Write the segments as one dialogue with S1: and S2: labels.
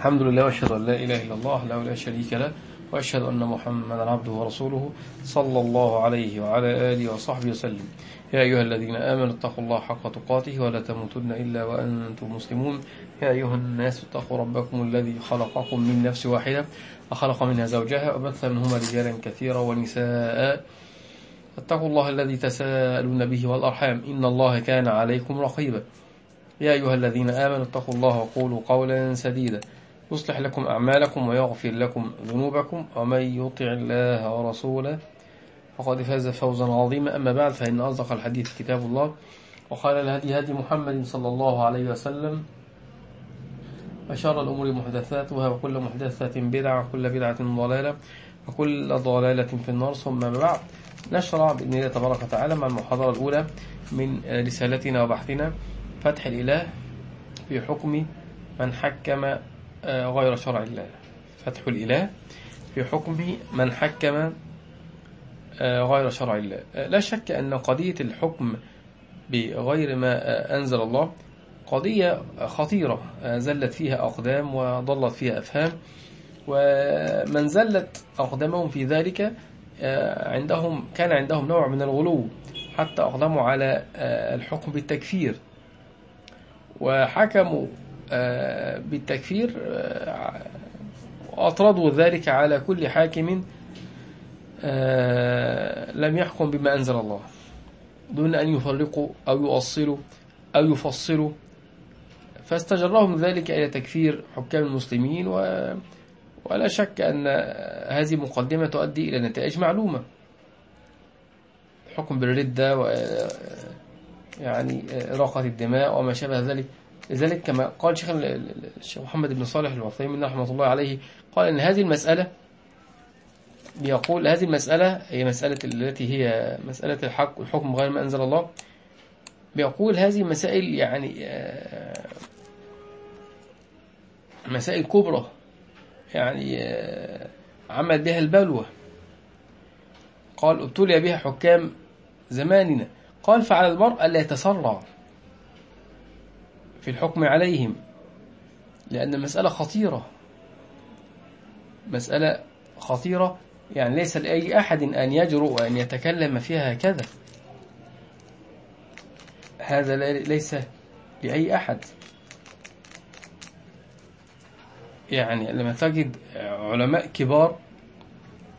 S1: الحمد لله وأشهد أن لا إله إلا الله له لا شريك له وأشهد أن محمدا عبده ورسوله صلى الله عليه وعلى آله وصحبه وسلم. يا أيها الذين آمنوا اتقوا الله حق تقاته ولا تموتن إلا وأنتم مسلمون. يا أيها الناس اتقوا ربكم الذي خلقكم من نفس واحدة وخلق منها زوجها وبث منهما رجالا كثيرا ونساء. اتقوا الله الذي تساءلون به والأرحام. إن الله كان عليكم رقيبا. يا أيها الذين آمنوا اتقوا الله وقولوا قولا سديدا. يصلح لكم أعمالكم ويغفر لكم ذنوبكم ومن يطع الله ورسوله فقد فاز فوزا عظيما. أما بعد فإن أصدق الحديث كتاب الله وقال الهدي هدي محمد صلى الله عليه وسلم وشر الأمور محدثاتها وكل محدثة بدعة وكل بدعة ضلالة وكل ضلالة في النار. ثم بعد نشرع بإذن الله تبارك وتعالى مع المحاضرة الأولى من رسالتنا وبحثنا فتح الإله في حكم من حكم غير شرع الله فتح الإله في حكم من حكم غير شرع الله. لا شك أن قضية الحكم بغير ما أنزل الله قضية خطيرة زلت فيها أقدام وضلت فيها أفهام. ومن زلت أقدامهم في ذلك عندهم كان عندهم نوع من الغلو حتى أقدموا على الحكم بالتكفير. وحكموا بالتكفير وأطردوا ذلك على كل حاكم لم يحكم بما أنزل الله. دون أن يفرقوا أو يؤصلوا أو يفصلوا. فاستجرهم ذلك إلى تكفير حكام المسلمين و ولا شك أن هذه مقدمة تؤدي إلى نتائج معلومة. الحكم بالردة و يعني إراقة الدماء وما شابه ذلك. لذلك كما قال شيخ الشيخ محمد بن صالح الوثيمين رحمه الله عليه قال أن هذه المسألة بيقول هذه المسألة هي مسألة التي هي مسألة الحق الحكم غير ما أنزل الله. بيقول هذه مسائل يعني مسائل كبرى يعني عمل بها البلوى. قال ابتلي بها حكام زماننا. قال فعلى المرء ألا يتسرع. في الحكم عليهم. لأن المسألة خطيرة. مسألة خطيرة. يعني ليس لأي أحد أن يجرؤ وأن يتكلم فيها هكذا هذا ليس لأي أحد. يعني لما تجد علماء كبار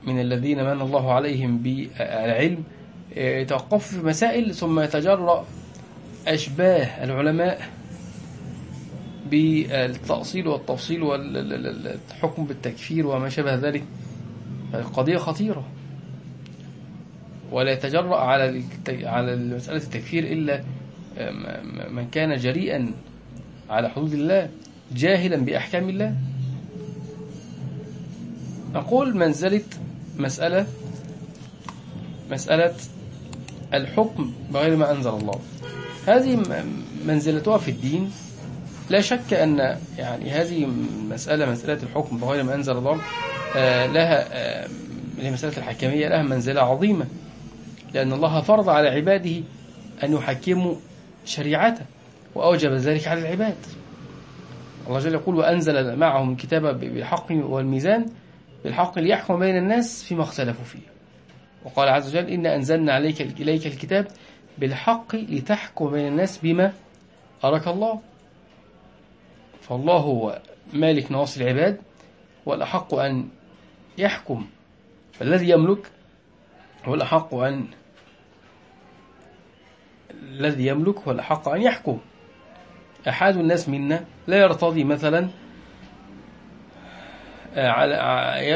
S1: من الذين من الله عليهم بالعلم يتوقفوا في مسائل ثم يتجرأ أشباه العلماء بالتأصيل والتفصيل والحكم بالتكفير وما شابه ذلك. قضية خطيرة. ولا يتجرأ على على مسألة التكفير إلا من كان جريئا على حدود الله جاهلا بأحكام الله. نقول منزلة مسألة مسألة الحكم بغير ما أنزل الله. هذه منزلتها في الدين. لا شك أن يعني هذه مسألة مسألة الحكم بغير ما أنزل الله لها مسألة الحكمية لها منزلة عظيمة لأن الله فرض على عباده أن يحكموا شريعته وأوجب ذلك على العباد. الله جل يقول وأنزل معهم الكتاب بالحق والميزان بالحق ليحكم بين الناس فيما اختلفوا فيه. وقال عز وجل إن أنزلنا عليك إليك الكتاب بالحق لتحكم بين الناس بما أراك الله. فالله هو مالك نواصي العباد والأحق أن يحكم. فالذي يملك هو الأحق أن الذي يملك هو الأحق أن يحكم. أحد الناس منا لا يرتضي مثلا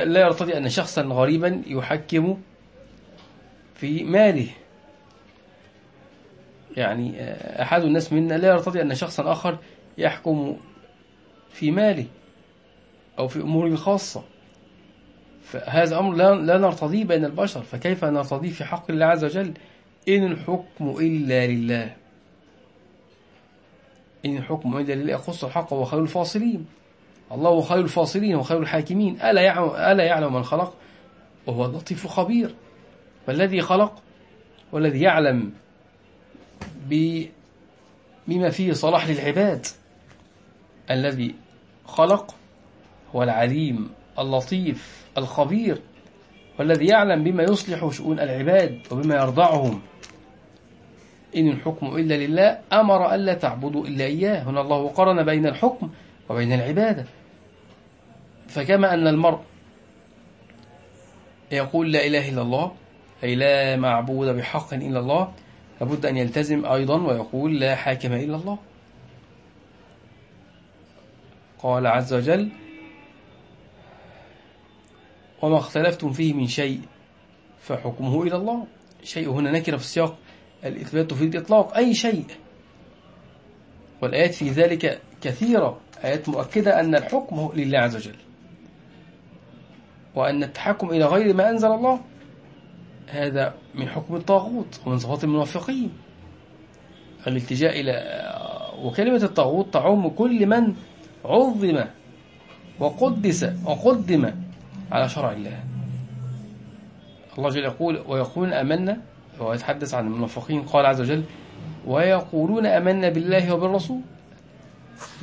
S1: لا يرتضي أن شخصا غريبا يحكم في ماله. يعني أحد الناس منا لا يرتضي أن شخصا آخر يحكم في ماله أو في أموره الخاصة. فهذا أمر لا نرتضيه بين البشر. فكيف نرتضيه في حق الله عز وجل؟ إن الحكم إلا لله. إن الحكم إلا لله يخص الحق وهو خير الفاصلين. الله خير الفاصلين وخير الحاكمين. ألا يعلم, ألا يعلم من خلق؟ وهو اللطيف خبير والذي خلق والذي يعلم بما فيه صلاح للعباد. الذي خلق هو العليم اللطيف الخبير والذي يعلم بما يصلح شؤون العباد وبما يرضعهم. إن الحكم إلا لله أمر ألا تعبدوا إلا إياه. هنا الله قرن بين الحكم وبين العبادة. فكما أن المرء يقول لا إله إلا الله أي لا معبود بحق إلا الله لابد أن يلتزم أيضا ويقول لا حاكم إلا الله. قال عز وجل وما اختلفتم فيه من شيء فحكمه إلى الله. شيء هنا نكر في السياق الإثبات في الإطلاق أي شيء. والآيات في ذلك كثيرة آيات مؤكدة أن الحكم لله عز وجل. وأن التحكم إلى غير ما أنزل الله هذا من حكم الطاغوت ومن صفات المنافقين. الالتجاء إلى وكلمة الطاغوت تعم كل من عظم وقدس وقدم على شرع الله. الله جل يقول ويقولون أمنا ويتحدث عن المنافقين قال عز وجل ويقولون أمنا بالله وبالرسول.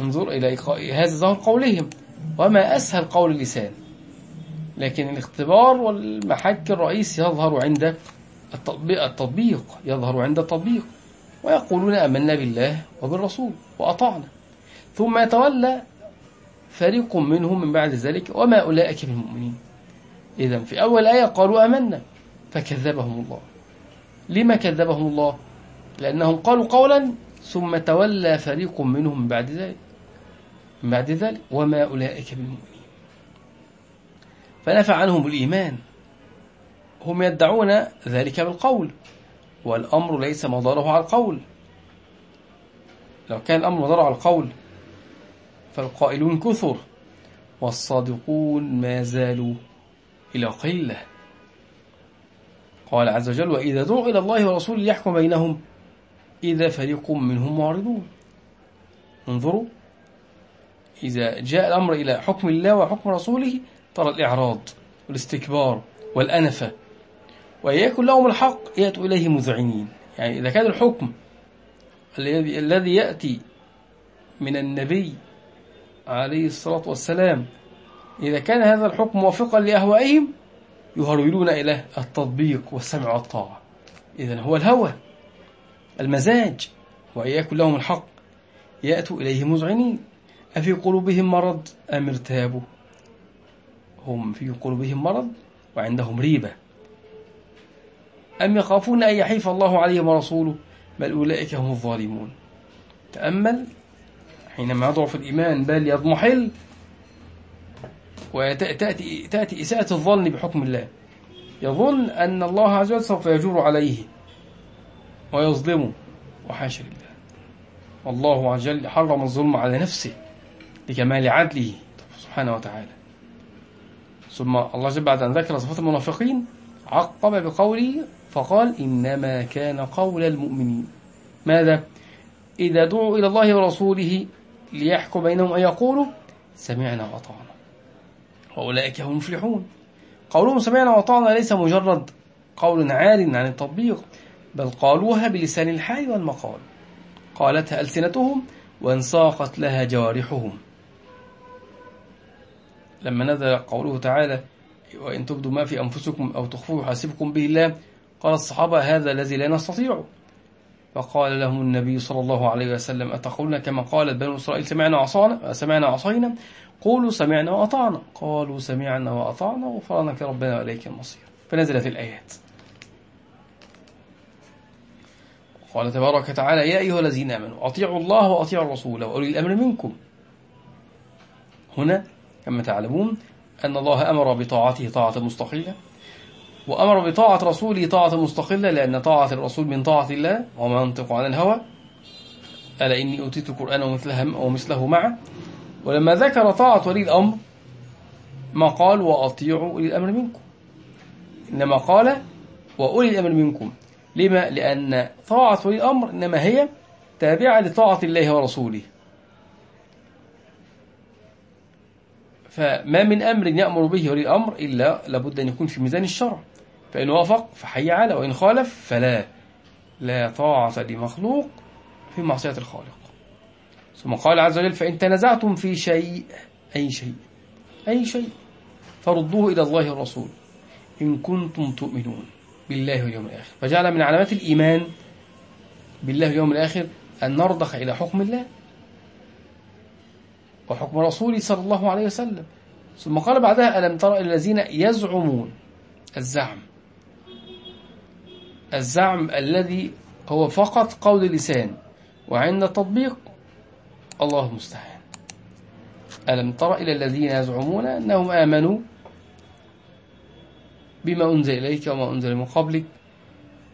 S1: انظر إلى هذا ظهر قولهم وما أسهل قول اللسان. لكن الاختبار والمحك الرئيس يظهر عند التطبيق, التطبيق يظهر عند التطبيق. ويقولون أمنا بالله وبالرسول وأطعنا. ثم يتولى فريق منهم من بعد ذلك وما أولئك بالمؤمنين إذا في أول آية قالوا أمنا فكذبهم الله. لما كذبهم الله؟ لأنهم قالوا قولا ثم تولى فريق منهم من بعد ذلك. من بعد ذلك وما أولئك بالمؤمنين فنفع عنهم الإيمان. هم يدعون ذلك بالقول والأمر ليس مداره على القول. لو كان الأمر مداره على القول فالقائلون كثر والصادقون ما زالوا إلى قلة قال عز وجل وإذا دعوا إلى الله ورسوله ليحكم بينهم إذا فريق منهم معرضون. انظروا إذا جاء الأمر إلى حكم الله وحكم رسوله ترى الإعراض والاستكبار والأنفة ويكن لهم الحق يأتوا إليه مذعنين. يعني إذا كان الحكم الذي يأتي من النبي عليه الصلاة والسلام. إذا كان هذا الحكم موافقا لأهوائهم يهرولون إلى التطبيق والسمع والطاعة. إذن هو الهوى المزاج وإياكم لهم الحق. يأتوا إليه مذعنين أفي قلوبهم مرض أم ارتابوا؟ هم في قلوبهم مرض وعندهم ريبة. أم يخافون أن يحيف الله عليهم ورسوله؟ بل أولئك هم الظالمون. تأمل حينما يضعف الإيمان بل يضمحل وتأتي تأتي إساءة الظن بحكم الله. يظن أن الله عز وجل سوف يجور عليه ويظلمه وحاشا لله. والله عز وجل حرم الظلم على نفسه لكمال عدله سبحانه وتعالى. ثم الله جل بعد أن ذكر صفات المنافقين عقب بقوله فقال إنما كان قول المؤمنين. ماذا؟ إذا دعوا إلى الله ورسوله ليحكم بينهم أن يقولوا سمعنا وأطعنا. وأولئك هم المفلحون. قولهم سمعنا وأطعنا ليس مجرد قول عار عن التطبيق بل قالوها بلسان الحال والمقال. قالتها ألسنتهم وانساقت لها جوارحهم لما نزل قوله تعالى وإن تبدوا ما في أنفسكم أو تخفوه يحاسبكم به الله قال الصحابة هذا الذي لا نستطيع. فقال لهم النبي صلى الله عليه وسلم أتقولون كما قالت بنو إسرائيل سمعنا وعصانا سمعنا وعصينا قولوا سمعنا وأطعنا. قالوا سمعنا وأطعنا غفرانك ربنا وإليك المصير. فنزلت الآيات. قال تبارك وتعالى يا أيها الذين آمنوا أطيعوا الله وأطيعوا الرسول وأولي الأمر منكم. هنا كما تعلمون أن الله أمر بطاعته طاعة مستقلة وأمر بطاعة رسوله طاعة مستقلة لأن طاعة الرسول من طاعة الله وما ينطق عن الهوى. ألا إني أوتيت القرآن ومثله, ومثله معه ولما ذكر طاعة ولي الأمر ما قال وأطيعوا أولي الأمر منكم. إنما قال وأولي الأمر منكم. لما؟ لأن طاعة ولي الأمر إنما هي تابعة لطاعة الله ورسوله. فما من أمر يأمر به ولي الأمر إلا لابد أن يكون في ميزان الشرع. فإن وافق فحي على وإن خالف فلا. لا طاعة لمخلوق في معصية الخالق. ثم قال عز وجل فإن تنزعتم في شيء أي شيء أي شيء فردوه إلى الله والرسول إن كنتم تؤمنون بالله واليوم الآخر. فجعل من علامات الإيمان بالله واليوم الآخر أن نرضخ إلى حكم الله وحكم رسوله صلى الله عليه وسلم. ثم قال بعدها ألم ترى الذين يزعمون الزعم؟ الزعم الذي هو فقط قول اللسان وعند التطبيق الله المستعان. ألم تر إلى الذين يزعمون أنهم آمنوا بما أنزل إليك وما أنزل من قبلك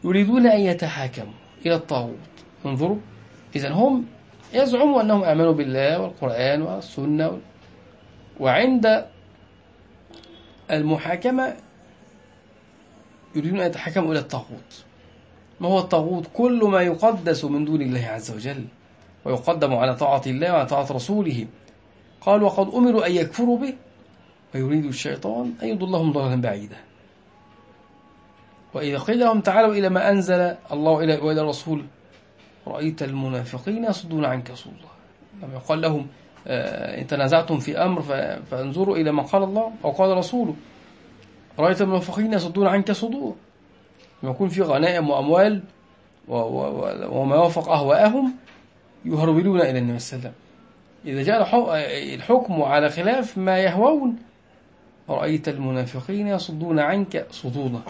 S1: يريدون أن يتحاكموا إلى الطاغوت. انظروا إذا هم يزعموا أنهم آمنوا بالله والقرآن والسنة وعند المحاكمة يريدون أن يتحكموا إلى الطاغوت. ما هو الطاغوت؟ كل ما يقدس من دون الله عز وجل ويقدم على طاعة الله وعلى طاعة رسوله. قال وقد أمروا أن يكفروا به ويريد الشيطان أن يضلهم ضلالا بعيدا. وإذا قيل لهم تعالوا إلى ما أنزل الله إلى وإلى الرسول رأيت المنافقين يصدون عنك صدودا لما يقال لهم آه، إن تنازعتم في أمر فانظروا إلى ما قال الله أو قال رسوله رأيت المنافقين يصدون عنك صدور. لما يكون في غنائم وأموال وما وافق أهواءهم يهرولون إلى النبي صلى الله عليه وسلم. إذا جاء الحكم على خلاف ما يهوون رأيت المنافقين يصدون عنك صدودا.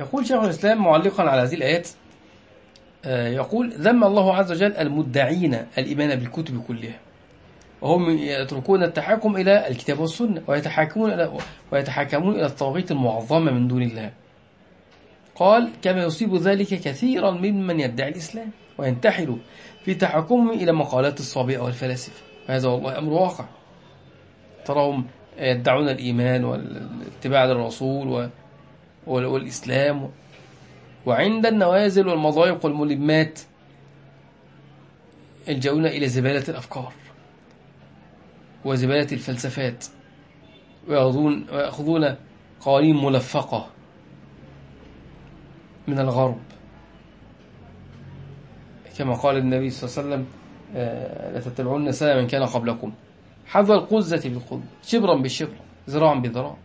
S1: يقول شيخ الإسلام معلقا على هذه الآيات يقول ذم الله عز وجل المدعين الإيمان بالكتب كلها. وهم يتركون التحاكم إلى الكتاب والسنة ويتحاكمون إلى ويتحاكمون إلى الطواغيت المعظمة من دون الله. قال كما يصيب ذلك كثيرا ممن يدعي الإسلام وينتحل في تحكمهم إلى مقالات الصابئة والفلاسفة. وهذا والله أمر واقع. تراهم يدعون الإيمان والاتباع للرسول والإسلام وعند النوازل والمضايق والملمات يلجؤون إلى زبالة الأفكار وزبالة الفلسفات ويأخذون, قوانين ملفقة من الغرب. كما قال النبي صلى الله عليه وسلم آه، لتتبعون سنة من كان قبلكم. حذو القزة بالقزة شبرا بالشبر ذراعا بذراع.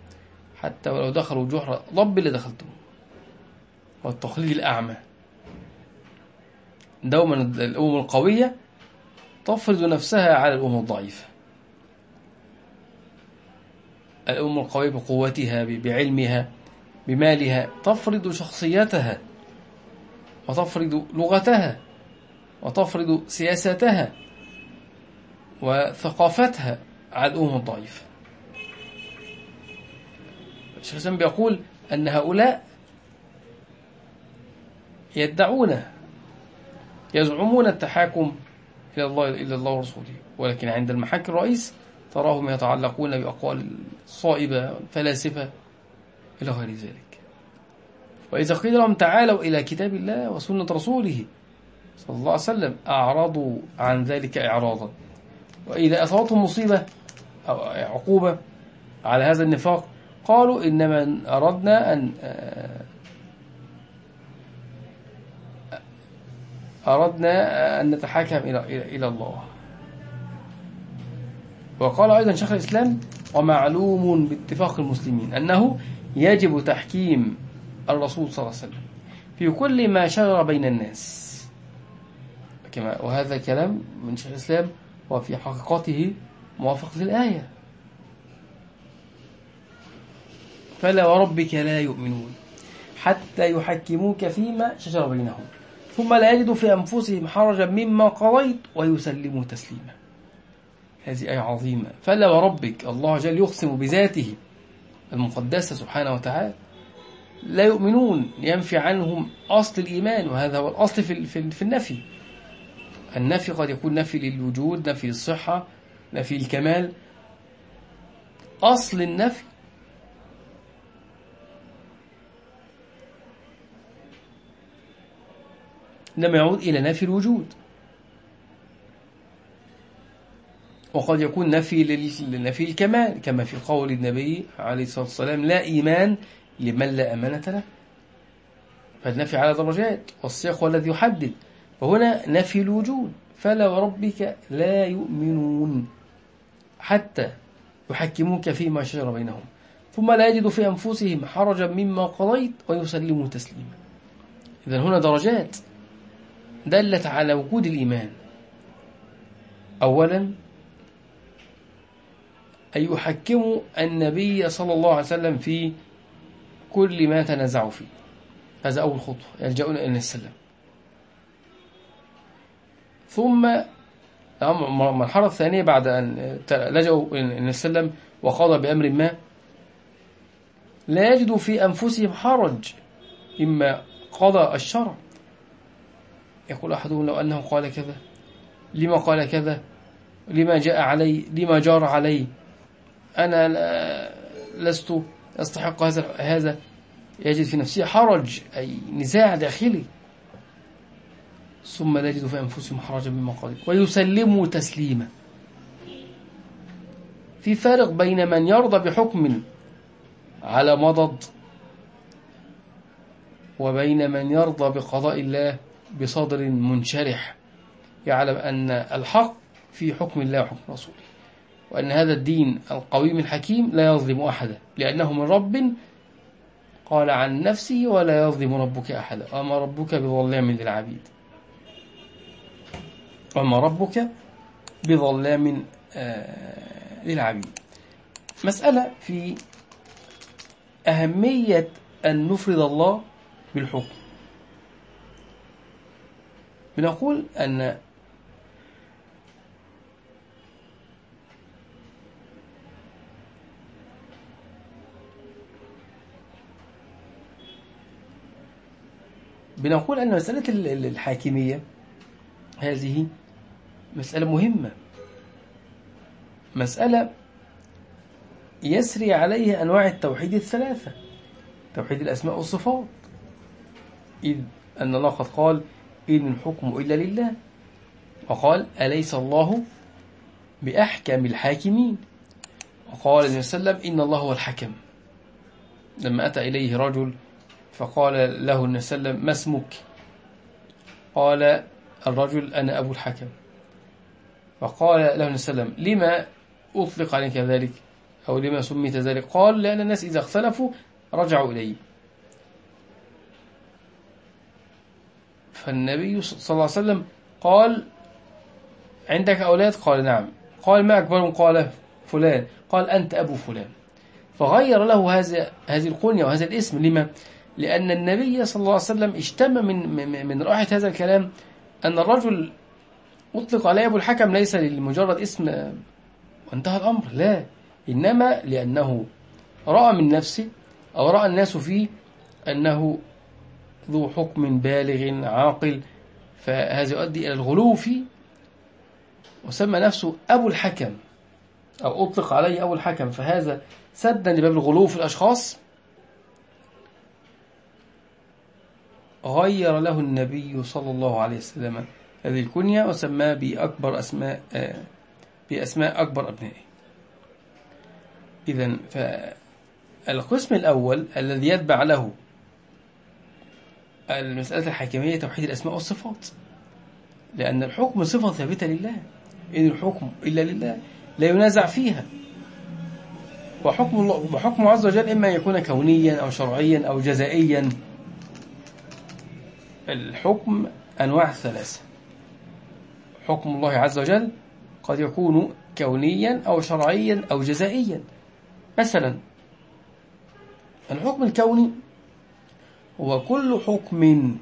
S1: حتى ولو دخلوا جحر ضب اللي دخلتم والتقليد الأعمى دوما الأمم القوية تفرض نفسها على الأمم الضعيفة. الأمم القوية بقوتها بعلمها بمالها تفرض شخصيتها وتفرض لغتها وتفرض سياستها وثقافتها على الأمم الضعيفة. الشيخ بيقول أن هؤلاء يدعون يزعمون التحاكم إلى الله إلى الله ورسوله. ولكن عند المحك الرئيس تراهم يتعلقون بأقوال صائبة فلاسفة إلى غير ذلك. وإذا قيل لهم تعالوا إلى كتاب الله وسنة رسوله صلى الله عليه وسلم أعرضوا عن ذلك إعراضا. وإذا أصابتهم مصيبة أو عقوبة على هذا النفاق قالوا إنما أردنا أن أردنا أن نتحاكم إلى الله. وقال أيضا شيخ الإسلام ومعلوم باتفاق المسلمين أنه يجب تحكيم الرسول صلى الله عليه وسلم في كل ما شجر بين الناس. كما وهذا كلام من شيخ الإسلام وفي حقيقته موافق للآية فلا وربك لا يؤمنون حتى يحكموك فيما شجر بينهم. ثم لا يجدوا في أنفسهم حرجا مما قضيت ويسلموا تسليما. هذه آية عظيمة. فلا وربك الله جل يقسم بذاته المقدسة سبحانه وتعالى. لا يؤمنون ينفي عنهم أصل الإيمان وهذا هو الأصل في, في النفي. النفي قد يكون نفي للوجود نفي للصحة نفي الكمال أصل النفي إنما يعود إلى نفي الوجود. وقد يكون نفي لنفي الكمال كما في قول النبي عليه الصلاة والسلام لا إيمان لمن لا أمانة له. فالنفي على درجات والسياق الذي يحدد. وهنا نفي الوجود. فلا وربك لا يؤمنون. حتى يحكموك فيما شجر بينهم. ثم لا يجد في أنفسهم حرجا مما قضيت ويسلموا تسليما. إذا هنا درجات. دلت على وجود الإيمان. أولا أن يحكموا النبي صلى الله عليه وسلم في كل ما تنازعوا فيه. هذا أول خطوة يلجؤون إلى السلام ثم المرحلة الثانية بعد أن لجأوا إلى السلام وقضى بأمر ما لا يجدوا في أنفسهم حرج إما قضى الشرع يقول أحدهم لو أنه قال كذا لما قال كذا لما جاء علي لما جار علي أنا لست أستحق هذا هذا. يجد في نفسه حرج أي نزاع داخلي. ثم يجد في أنفسهم حرجا مما قال ويسلموا تسليما. في فارق بين من يرضى بحكم على مضض وبين من يرضى بقضاء الله. بصدر منشرح يعلم أن الحق في حكم الله وحكم رسوله وأن هذا الدين القويم الحكيم لا يظلم أحدا لأنه من رب قال عن نفسه ولا يظلم ربك أحدا وما ربك بظلام للعبيد. وما ربك بظلام آه، للعبيد. مسألة في أهمية أن نفرد الله بالحكم. بنقول أن بنقول أن مسألة الحاكمية هذه مسألة مهمة. مسألة يسري عليها أنواع التوحيد الثلاثة. توحيد الأسماء والصفات. إذ أن الله قد قال إن الحكم إلا لله. وقال أليس الله بأحكم الحاكمين؟ وقال النبي صلى الله عليه وسلم إن الله هو الحكم. لما أتى إليه رجل فقال له النبي صلى الله عليه وسلم ما اسمك؟ قال الرجل أنا أبو الحكم. فقال له النبي صلى الله عليه وسلم لما أطلق عليك ذلك؟ أو لما سميت ذلك؟ قال لأن الناس إذا اختلفوا رجعوا إليه فالنبي صلى الله عليه وسلم قال عندك أولاد؟ قال نعم. قال ما أكبرهم؟ قال فلان. قال أنت أبو فلان. فغير له هذا هذه القنية وهذا الاسم. لما؟ لأن النبي صلى الله عليه وسلم اشتم من من رائحة هذا الكلام أن الرجل أطلق عليه أبو الحكم ليس لمجرد اسم وانتهى الأمر. لا. إنما لأنه رأى من نفسه أو رأى الناس فيه أنه ذو حكم بالغ عاقل. فهذا يؤدي إلى الغلو فيه وسمى نفسه أبو الحكم أو أطلق عليه أبو الحكم. فهذا سدا لباب الغلو في الأشخاص. غير له النبي صلى الله عليه وسلم هذه الكنية وسماه بأكبر أسماء بأسماء أكبر أبنائه. إذا فالقسم الأول الذي يتبع له المسألة الحاكمية توحيد الأسماء والصفات. لأن الحكم صفة ثابتة لله. إن الحكم إلا لله لا ينازع فيها. وحكم الله وحكمه عز وجل إما أن يكون كونيا أو شرعيا أو جزائيا. الحكم أنواع ثلاثة. حكم الله عز وجل قد يكون كونيا أو شرعيا أو جزائيا. مثلا الحكم الكوني هو كل حكم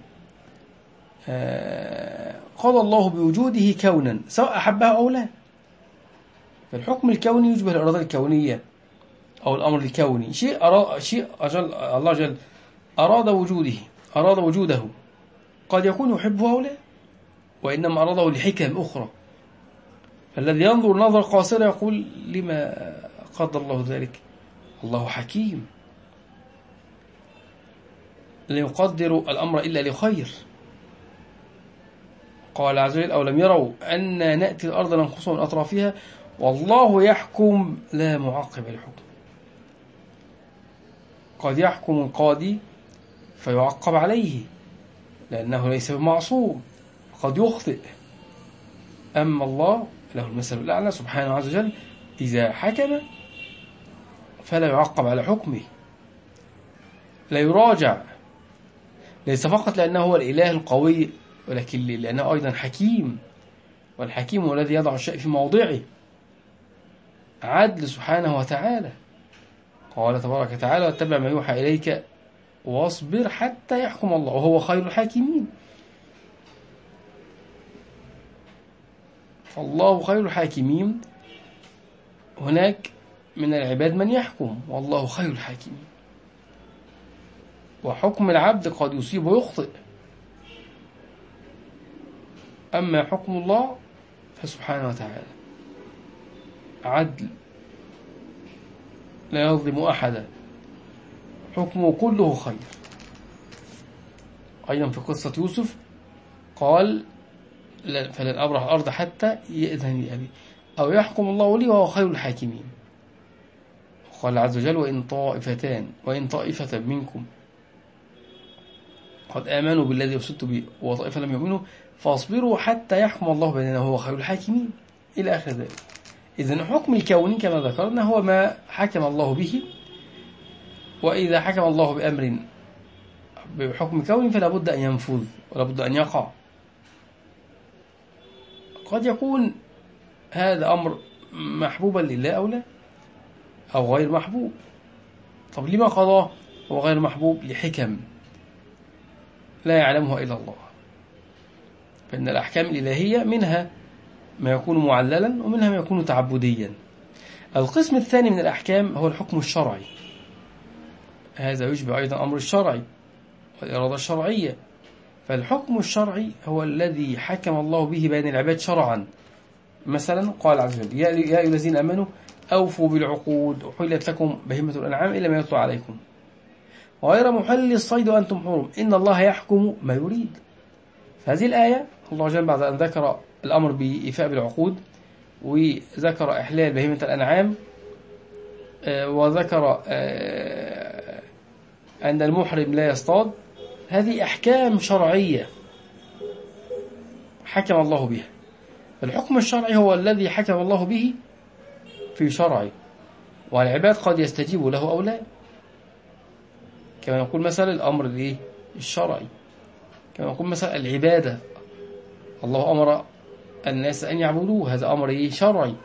S1: آه، قضى الله بوجوده كونا سواء أحبه أو لا. فالحكم الكوني يشبه الإرادة الكونية أو الأمر الكوني. شيء أراد شيء أجل الله جل أراد وجوده أراد وجوده. قد يكون يحبه أو لا وإنما أراده لحكم أخرى. فالذي ينظر نظر قاصرة يقول لما قدر الله ذلك؟ الله حكيم. لا يقدر الأمر إلا لخير. قال عز وجل أو لم يروا أن نأتي الأرض ننقصها من أطرافها؟ والله يحكم لا معقب الحكم. قد يحكم القاضي فيعقب عليه لأنه ليس بمعصوم قد يخطئ. أما الله له المثل الأعلى سبحانه عز وجل إذا حكم فلا يعقب على حكمه لا يراجع ليس فقط لأنه هو الإله القوي ولكن لأنه أيضا حكيم. والحكيم هو الذي يضع الشيء في موضعه. عدل سبحانه وتعالى. قال تبارك وتعالى واتبع ما يوحى إليك واصبر حتى يحكم الله. وهو خير الحاكمين. فالله خير الحاكمين. هناك من العباد من يحكم. والله خير الحاكمين. وحكم العبد قد يصيب ويخطئ. أما حكم الله فسبحانه وتعالى. عدل. لا يظلم أحدا. حكمه كله خير. أيضا في قصة يوسف قال فلن أبرح الأرض حتى يأذن لي أبي. أو يحكم الله لي وهو خير الحاكمين. قال عز وجل وإن طائفتان وإن طائفة منكم قد آمنوا بالذي أرسلت به وطائفة لم يؤمنوا فاصبروا حتى يحكم الله بيننا وهو خير الحاكمين. إلى آخر ذلك. إذن حكم الكون كما ذكرنا هو ما حكم الله به. وإذا حكم الله بأمر بحكم كون فلا بد أن ينفذ ولا بد أن يقع. قد يكون هذا أمر محبوبا لله أو لا أو غير محبوب. طب لما قضاه هو غير محبوب؟ لحكم. لا يعلمها إلا الله. فإن الأحكام الإلهية منها ما يكون معللا ومنها ما يكون تعبديا. القسم الثاني من الأحكام هو الحكم الشرعي. هذا يشبه أيضا أمر الشرعي والإرادة الشرعية. فالحكم الشرعي هو الذي حكم الله به بين العباد شرعا. مثلا قال عز وجل يا أيها الذين أمنوا أوفوا بالعقود أحلت لكم بهمة الأنعام إلا ما يطلع عليكم. وغير محل الصيد وأنتم حرم. إن الله يحكم ما يريد. فهذه الآية الله جل بعد أن ذكر الأمر بإيفاء بالعقود وذكر إحلال بهيمة الأنعام آه، وذكر آه، أن المحرم لا يصطاد. هذه أحكام شرعية حكم الله بها. الحكم الشرعي هو الذي حكم الله به في شرعه. والعباد قد يستجيبوا له أو لا. كما نقول مثلا الأمر الشرعي كما نقول مثلا العبادة. الله أمر الناس أن يعبدوه هذا أمر شرعي.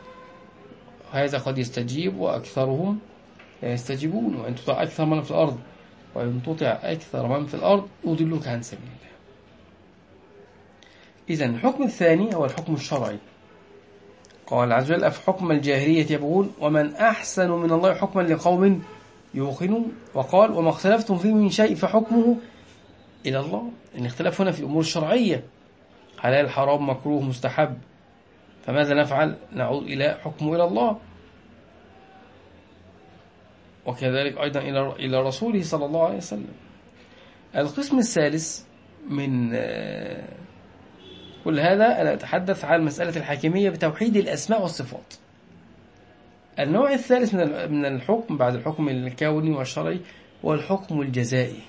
S1: وهذا قد يستجيب وأكثرهم لا يستجيبون. وإن تطع أكثر من في الأرض وإن تطع أكثر من في الأرض يضلوك عن سبيل الله إذا الحكم الثاني هو الحكم الشرعي. قال عز وجل أفحكم الجاهلية يبغون ومن أحسن من الله حكما لقوم يوقنون وقال وما اختلفتم فيه من شيء فحكمه إلى الله. الاختلاف هنا في الأمور الشرعية حلال حرام مكروه مستحب. فماذا نفعل؟ نعود إلى حكمه إلى الله. وكذلك أيضا إلى إلى رسوله صلى الله عليه وسلم. القسم الثالث من آه، كل هذا أنا أتحدث عن مسألة الحاكمية بتوحيد الأسماء والصفات. النوع الثالث من الحكم بعد الحكم الكوني والشرعي هو الحكم الجزائي.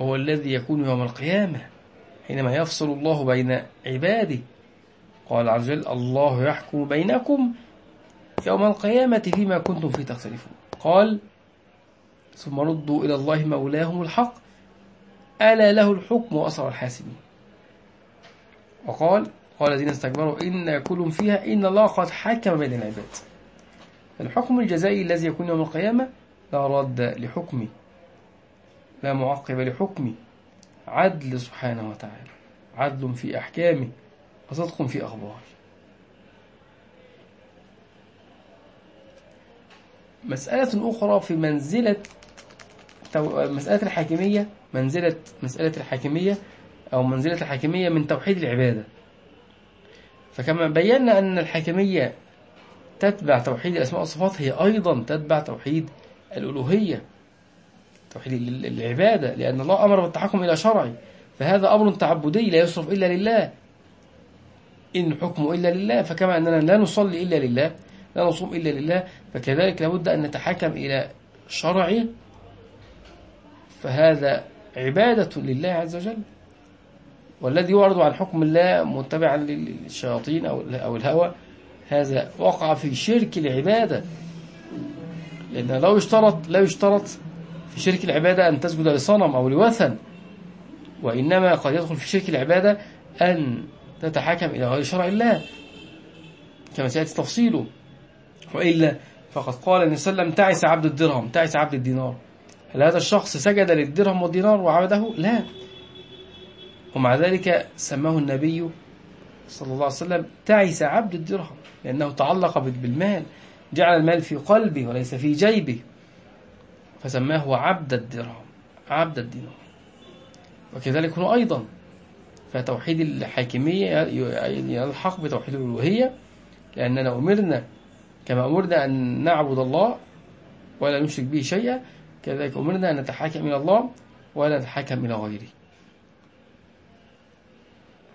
S1: وهو الذي يكون يوم القيامة حينما يفصل الله بين عباده. قال عز وجل الله يحكم بينكم يوم القيامة فيما كنتم فيه تختلفون. قال ثم ردوا إلى الله مولاهم الحق ألا له الحكم وأسر الحاسبين. وقال قال الذين استكبروا إن كل فيها إن الله قد حكم بين العباد. الحكم الجزائي الذي يكون يوم القيامة لا رد لحكمه لا معقب لحكمه عدل سبحانه وتعالى عدل في أحكامه وصدق في أخباره مسألة أخرى في منزلة مسألة الحاكمية منزلة مسألة الحاكمية أو منزلة الحاكمية من توحيد العبادة. فكما بينا أن الحاكمية تتبع توحيد الأسماء والصفات هي أيضا تتبع توحيد الألوهية توحيد العبادة لأن الله أمر بالتحكم إلى شرعي فهذا أمر تعبدي لا يصرف إلا لله. إن حكمه إلا لله فكما أننا لا نصلي إلا لله لا نصوم إلا لله فكذلك لابد أن نتحكم إلى شرعه. فهذا عبادة لله عز وجل والذي يعرض عن حكم الله متبعا للشياطين أو الهوى. هذا وقع في شرك العبادة. لأن لا يشترط لا يشترط في شرك العبادة أن تسجد لصنم أو لوثن وإنما قد يدخل في شرك العبادة أن تتحكم إلى غير شرع الله كما سيأتي تفصيله. وإلا فقد قال النبي صلى الله عليه وسلم تعس عبد الدرهم تعس عبد الدينار. هل هذا الشخص سجد للدرهم والدينار وعبده؟ لا. ومع ذلك سماه النبي صلى الله عليه وسلم تعس عبد الدرهم لأنه تعلق بالمال جعل المال في قلبه وليس في جيبه فسماه عبد الدرهم عبد الدينار. وكذلك هنا أيضا فتوحيد الحاكمية يلحق بتوحيد الألوهية لأننا أمرنا كما أمرنا أن نعبد الله ولا نشرك به شيئا كذلك أمرنا أن نتحاكم إلى الله ولا نتحاكم إلى غيره.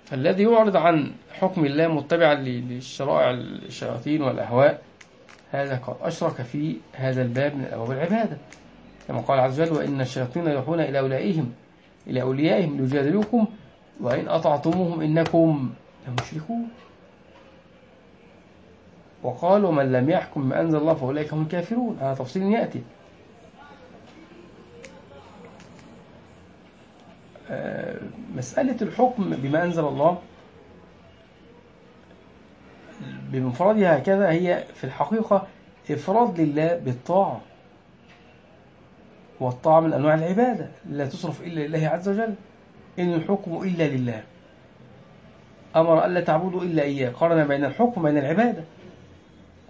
S1: فالذي يعرض عن حكم الله متبعا للشرائع الشياطين والأهواء هذا قد أشرك في هذا الباب من أبواب العبادة. كما قال عز وجل وإن الشياطين يوحون إلى أولئهم إلى أوليائهم ليجادلوكم وإن أطعتموهم إنكم لمشركون. وقال ومن لم يحكم ما أنزل الله فأولئك هم الكافرون. هذا تفصيل يأتي. مسألة الحكم بما أنزل الله بمفردها هكذا هي في الحقيقة إفراد لله بالطاعة والطاعة من أنواع العبادة. لا تصرف إلا لله عز وجل إن الحكم إلا لله. أمر ألا تعبدوا إلا إياه. قرن بين الحكم وبين العبادة.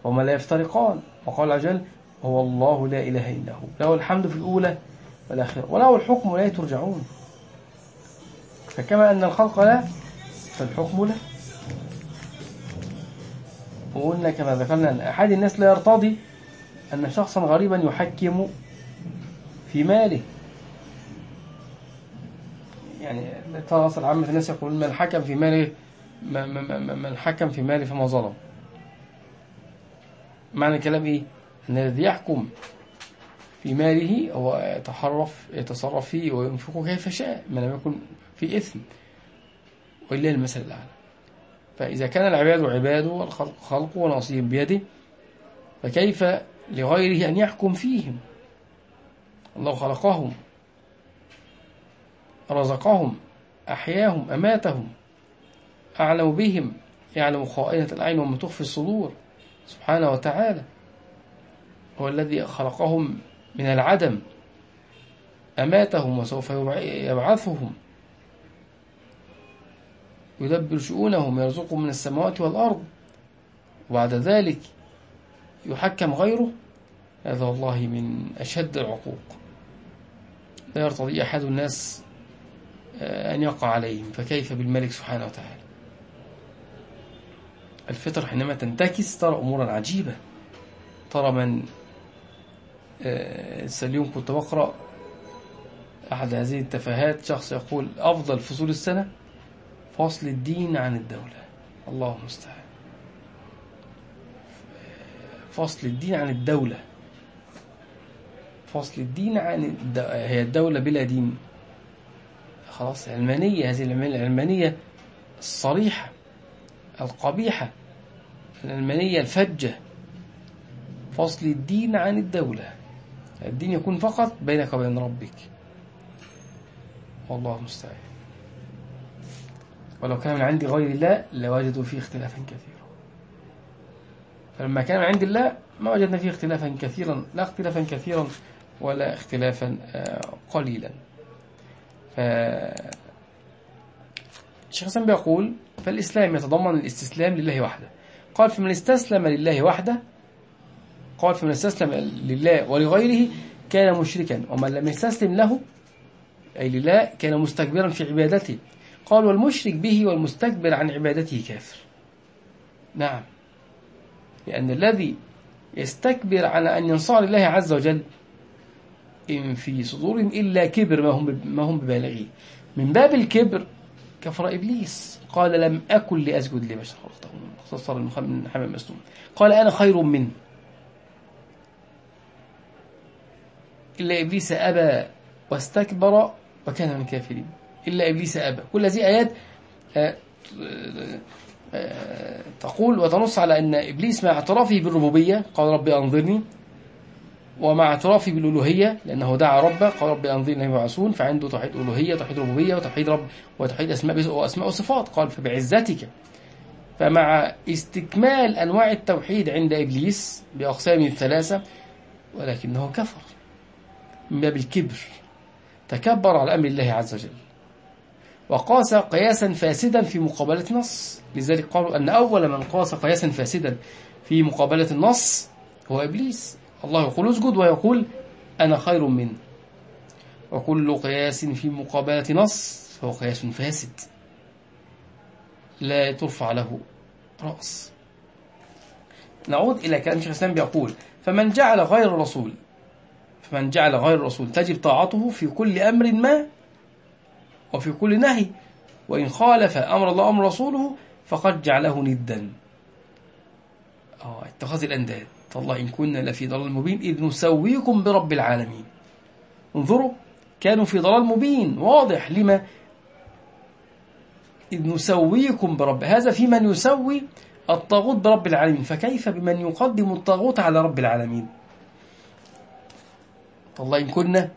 S1: وما لا يفترقان. وقال عز وجل هو الله لا إله إلا هو. له الحمد في الأولى والآخرة وله الحكم ولا ترجعون فكما أن الخلق له فالحكم له وقلنا كما ذكرنا أن أحد الناس لا يرتضي أن شخصا غريبا يحكم في ماله. يعني ترى أصل عامة الناس يقولون من حكم في ماله من حكم في ماله فما ظلم. معنى الكلام إيه؟ أن الذي يحكم في ماله هو يتحرف يتصرف فيه وينفقه كيف شاء ما لم يكن في إثم وإلا المثل الأعلى. فإذا كان العباد عباده والخلق خلقه ونصيب بيده فكيف لغيره أن يحكم فيهم؟ الله خلقهم رزقهم أحياهم أماتهم أعلم بهم يعلم خائنة العين وما تخفي الصدور. سبحانه وتعالى هو الذي خلقهم من العدم أماتهم وسوف يبعثهم. يدبر شؤونهم يرزقهم من السماوات والأرض. وبعد ذلك يحكم غيره. هذا والله من أشد العقوق. لا يرتضي أحد الناس آه، أن يقع عليهم. فكيف بالملك سبحانه وتعالى؟ الفطر حينما تنتكس ترى أمورا عجيبة. ترى من آه، اليوم كنت بقرأ أحد هذه التفاهات شخص يقول أفضل فصول السنة فصل الدين عن الدولة. الله المستعان. فصل الدين عن الدولة. فصل الدين عن الدولة هي الدولة بلا دين. خلاص علمانية هذه العلمانية الصريحة القبيحة العلمانية الفجة. فصل الدين عن الدولة. الدين يكون فقط بينك وبين ربك. والله المستعان. ولو كان من عند غير الله لوجدوا فيه اختلافا كثيرا. فلما كان من عند الله ما وجدنا فيه اختلافا كثيرا لا اختلافا كثيرا ولا اختلافا آه، قليلا. ف الشيخ حسن بيقول فالإسلام يتضمن الاستسلام لله وحده. قال فمن استسلم لله وحده قال فمن استسلم لله ولغيره كان مشركا ومن لم يستسلم له أي لله كان مستكبرا في عبادته. قال والمشرك به والمستكبر عن عبادته كافر. نعم. لأن الذي يستكبر على أن ينصار لله عز وجل إن في صدورهم إلا كبر ما هم ما هم ببالغين من باب الكبر كفر إبليس. قال لم أكن لأسجد لبشر. خلقته من حمام مسلوم قال أنا خير منه إلا إبليس أبى واستكبر وكان من الكافرين. إلا إبليس أبى. كل هذه آيات آه، آه، تقول وتنص على أن إبليس مع اعترافه بالربوبية قال ربي أنظرني ومع اعترافه بالألوهية لأنه دعا ربه قال ربي أنظرني يبعثون فعنده توحيد ألوهية توحيد ربوبية وتوحيد رب وتوحيد أسماء وأسماء وصفات قال فبعزتك. فمع استكمال أنواع التوحيد عند إبليس بأقسام الثلاثة ولكنه كفر من باب الكبر تكبر على أمر الله عز وجل. وقاس قياسا فاسدا في مقابلة نص لذلك قالوا أن أول من قاس قياسا فاسدا في مقابلة النص هو إبليس. الله يقول اسجد ويقول أنا خير منه وكل قياس في مقابلة نص فهو قياس فاسد. لا ترفع له رأس. نعود إلى كلام شيخ الإسلام بيقول فمن جعل غير الرسول فمن جعل غير الرسول تجب طاعته في كل أمر ما وفي كل نهي وإن خالف أمر الله أمر رسوله فقد جعله ندا. آه اتخذ الأنداد. تالله إن كنا لفي ضلال مبين إذ نسويكم برب العالمين. انظروا كانوا في ضلال مبين. واضح. لما؟ إذ نسويكم برب هذا في من يسوي الطاغوت برب العالمين. فكيف بمن يقدم الطاغوت على رب العالمين؟ والله إن كنا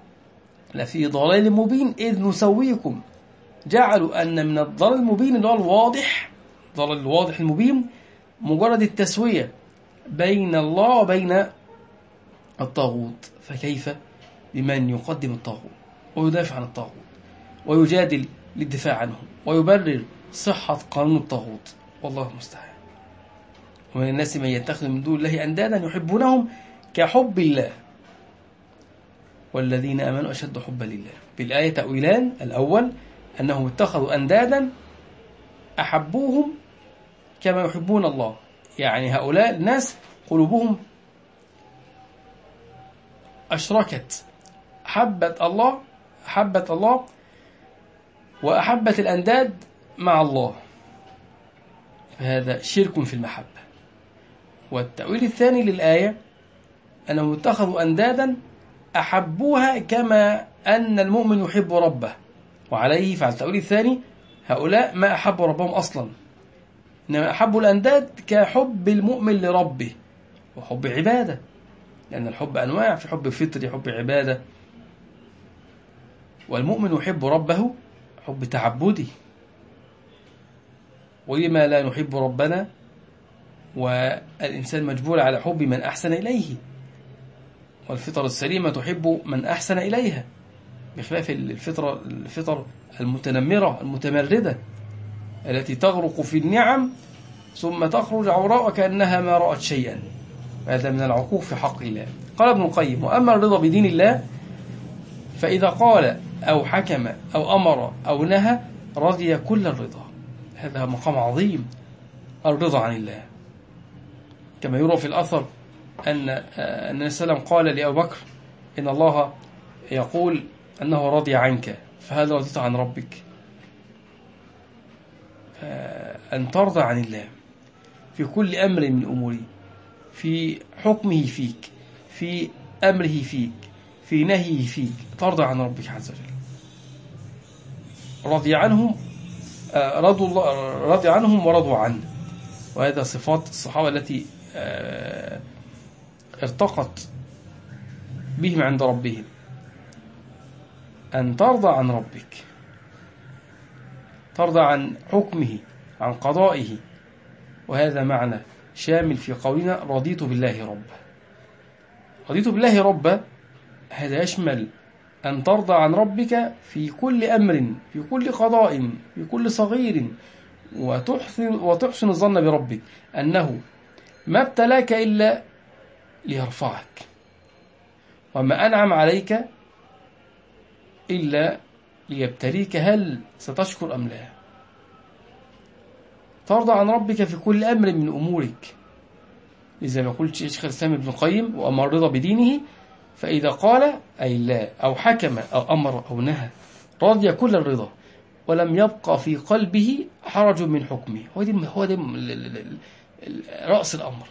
S1: لفي ضلال مبين إذ نسويكم. جعلوا أن من الضلال المبين اللي هو الواضح الضلال الواضح المبين مجرد التسوية بين الله وبين الطاغوت. فكيف؟ بمن يقدم الطاغوت ويدافع عن الطاغوت ويجادل للدفاع عنه ويبرر صحة قانون الطاغوت. والله المستعان. ومن الناس من يتخذ من دون الله أندادا يحبونهم كحب الله. والذين آمنوا أشد حبا لله. بالآية تأويلان. الأول أنهم اتخذوا أندادا أحبوهم كما يحبون الله. يعني هؤلاء الناس قلوبهم أشركت. حبت الله حبت الله وأحبت الأنداد مع الله. فهذا شرك في المحبة. والتأويل الثاني للآية أنهم اتخذوا أندادا أحبوها كما أن المؤمن يحب ربه. وعليه فعل التأويل الثاني هؤلاء ما أحبوا ربهم أصلا. إنما أحبوا الأنداد كحب المؤمن لربه وحب عبادة. لأن الحب أنواع في حب فطري حب عبادة. والمؤمن يحب ربه حب تعبدي ولما لا نحب ربنا؟ والإنسان مجبول على حب من أحسن إليه. والفطر السليمة تحب من أحسن إليها بخلاف الفطرة الفطر المتنمرة المتمردة التي تغرق في النعم ثم تخرج عوراء كأنها ما رأت شيئا. هذا من العقوق في حق الله. قال ابن القيم وأما الرضا بدين الله فإذا قال أو حكم أو أمر أو نهى رضي كل الرضا. هذا مقام عظيم الرضا عن الله. كما يرى في الأثر أن النبي صلى الله عليه وسلم قال لأبو بكر إن الله يقول أنه رضي عنك فهذا رضيت عن ربك. أن ترضى عن الله في كل أمر من أموري في حكمه فيك في أمره فيك في نهيه فيك ترضى عن ربك عز وجل. رضي عنهم آه، رضوا الله رضي عنهم ورضوا عنه. وهذا صفات الصحابة التي آه، ارتقت بهم عند ربهم. أن ترضى عن ربك. ترضى عن حكمه عن قضائه. وهذا معنى شامل في قولنا رضيت بالله ربا رضيت بالله ربا هذا يشمل أن ترضى عن ربك في كل أمر في كل قضاء في كل صغير. وتحسن, وتحسن الظن بربك أنه ما ابتلاك إلا ليرفعك. وما أنعم عليك إلا ليبتليك هل ستشكر أم لا؟ ترضى عن ربك في كل أمر من أمورك. إذا ما قلت شيخ الإسلام ابن القيم وأما الرضا بدينه فإذا قال أي لا أو حكم أو أمر أو نهى رضي كل الرضا ولم يبقى في قلبه حرج من حكمه. هو دي هو دي رأس الأمر.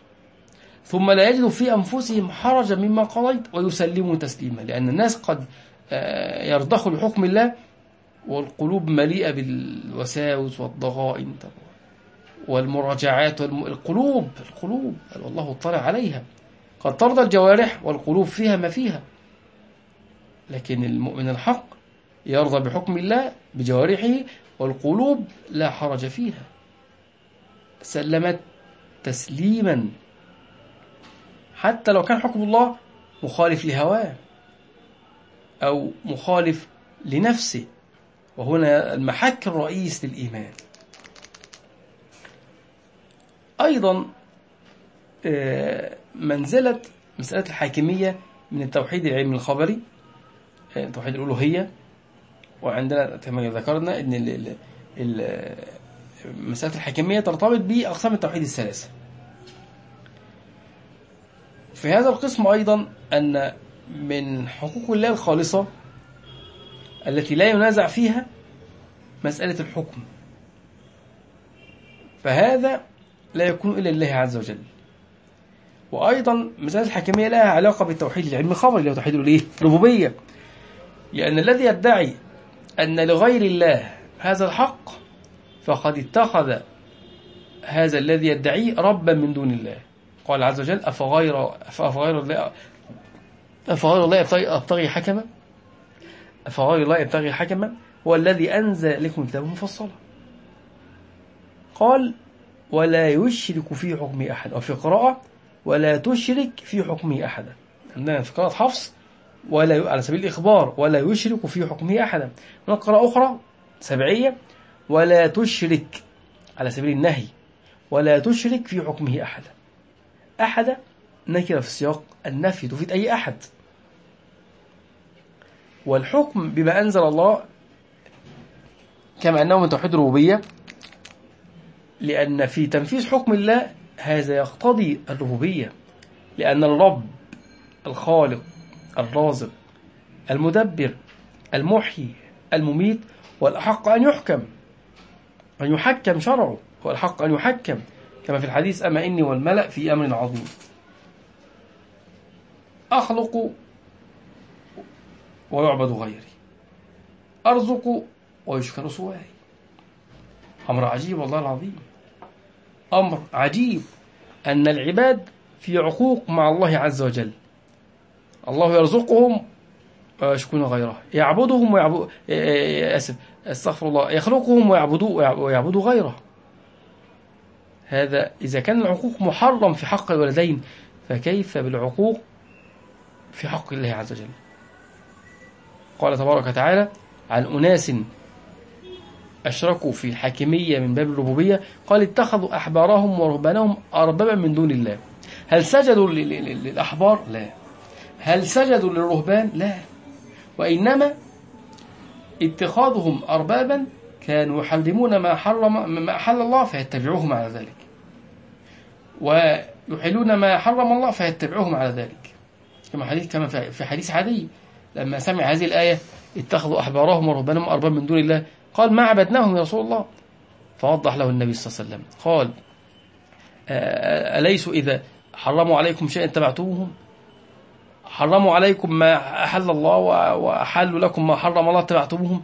S1: ثم لا يجد في أنفسهم حرجا مما قضيت ويسلموا تسليما لأن الناس قد آه، يرضخوا لحكم الله والقلوب مليئة بالوساوس والضغائن والمراجعات والقلوب القلوب والله اطلع عليها. قد ترضى الجوارح والقلوب فيها ما فيها. لكن المؤمن الحق يرضى بحكم الله بجوارحه والقلوب لا حرج فيها. سلمت تسليما. حتى لو كان حكم الله مخالف لهواه أو مخالف لنفسه. وهنا المحك الرئيس للإيمان. أيضا آه، منزلة مسألة الحاكمية من التوحيد العلمي الخبري آه، توحيد الألوهية. وعندنا كما ذكرنا أن مسألة الحاكمية ترتبط بأقسام التوحيد الثلاثة. في هذا القسم أيضا أن من حقوق الله الخالصة التي لا ينازع فيها مسألة الحكم. فهذا لا يكون إلا لله عز وجل. وأيضا مسألة الحكمية لها علاقة بالتوحيد العلمي الخبري اللي هو توحيد الإيه؟ الربوبية لأن الذي يدعي أن لغير الله هذا الحق فقد اتخذ هذا الذي يدعيه ربا من دون الله. قال عز وجل أفغير, أفغير الله أفغير الله أبتغي حكما؟ أفغير الله أبتغي حكما؟ هو الذي أنزل لكم كتابا مفصلا قال ولا يشرك في حكمه أحد أو في قراءة ولا تشرك في حكمه أحدا. عندنا في قراءة حفص ولا على سبيل الإخبار ولا يشرك في حكمه أحدا. هناك قراءة أخرى سبعية ولا تشرك على سبيل النهي ولا تشرك في حكمه أحدا. أحد نكرة في سياق النفي تفيد أي أحد. والحكم بما أنزل الله كما أنه من توحيد الربوبية لأن في تنفيذ حكم الله هذا يقتضي الربوبية لأن الرب الخالق الرازق المدبر المحيي المميت والأحق أن يحكم أن يحكم شرعه هو الحق أن يحكم. كما في الحديث أما إني والملأ في أمر عظيم. أخلق ويعبد غيري. أرزق ويشكر سواي. أمر عجيب والله العظيم. أمر عجيب أن العباد في عقوق مع الله عز وجل. الله يرزقهم ويشكون غيره. يعبدهم ويعبد أسف أستغفر الله. يخلقهم ويعبدوا ويعبدوا غيره. هذا إذا كان العقوق محرم في حق الولدين فكيف بالعقوق في حق الله عز وجل قال تبارك وتعالى عن أناس أشركوا في الحاكمية من باب الربوبية قال اتخذوا أحبارهم ورهبانهم أربابا من دون الله هل سجدوا للأحبار؟ لا هل سجدوا للرهبان؟ لا وإنما اتخاذهم أربابا كانوا يحرمون ما حرم ما أحل الله فيتبعوهم على ذلك. ويحلون ما حرم الله فيتبعوهم على ذلك. كما حديث كما في حديث عدي لما سمع هذه الآية اتخذوا أحبارهم ورهبانهم أرباب من دون الله قال ما عبدناهم يا رسول الله. فوضح له النبي صلى الله عليه وسلم. قال أليسوا إذا حرموا عليكم شيئا اتبعتموهم؟ حرموا عليكم ما أحل الله وأحلوا لكم ما حرم الله اتبعتموهم؟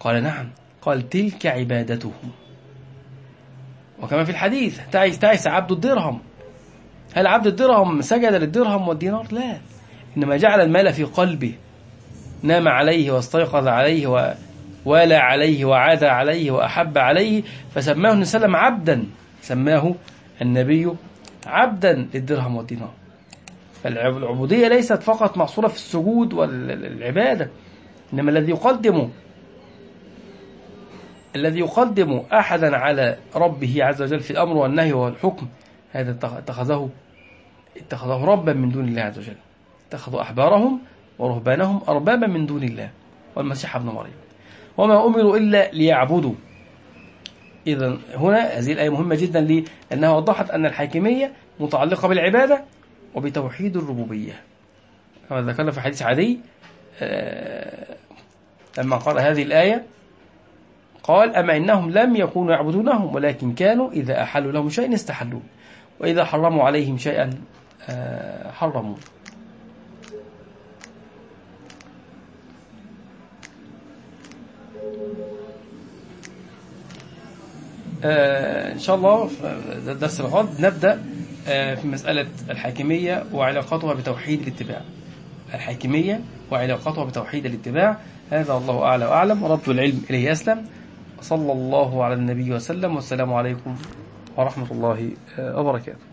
S1: قال نعم. قال تلك عبادتهم وكما في الحديث تعيس تعيس عبد الدرهم. هل عبد الدرهم سجد للدرهم والدينار؟ لا. إنما جعل المال في قلبه. نام عليه واستيقظ عليه ووالى عليه وعاد عليه وأحب عليه فسماه النبي صلى الله عليه وسلم عبدا. سماه النبي عبدا للدرهم والدينار. فالعبودية ليست فقط محصورة في السجود والعبادة إنما الذي يقدم الذي يقدم أحدا على ربه عز وجل في الأمر والنهي والحكم هذا اتخذه اتخذه ربا من دون الله عز وجل. اتخذوا أحبارهم ورهبانهم أربابا من دون الله والمسيح ابن مريم. وما أمروا إلا ليعبدوا. إذا هنا هذه الآية مهمة جدا لأنها وضحت أن الحاكمية متعلقة بالعبادة وبتوحيد الربوبية. كما ذكرنا في حديث عدي آه، لما قال هذه الآية قال أما إنهم لم يكونوا يعبدونهم ولكن كانوا إذا أحلوا لهم شيئا استحلوه وإذا حرموا عليهم شيئا آه، حرموه آه إن شاء الله درس الغد نبدأ آه في مسألة الحاكمية وعلاقتها بتوحيد الاتباع. الحاكمية وعلاقتها بتوحيد الاتباع. هذا الله أعلى وأعلم. رب العلم إليه أسلم. صلى الله على النبي وسلم والسلام عليكم ورحمة الله وبركاته.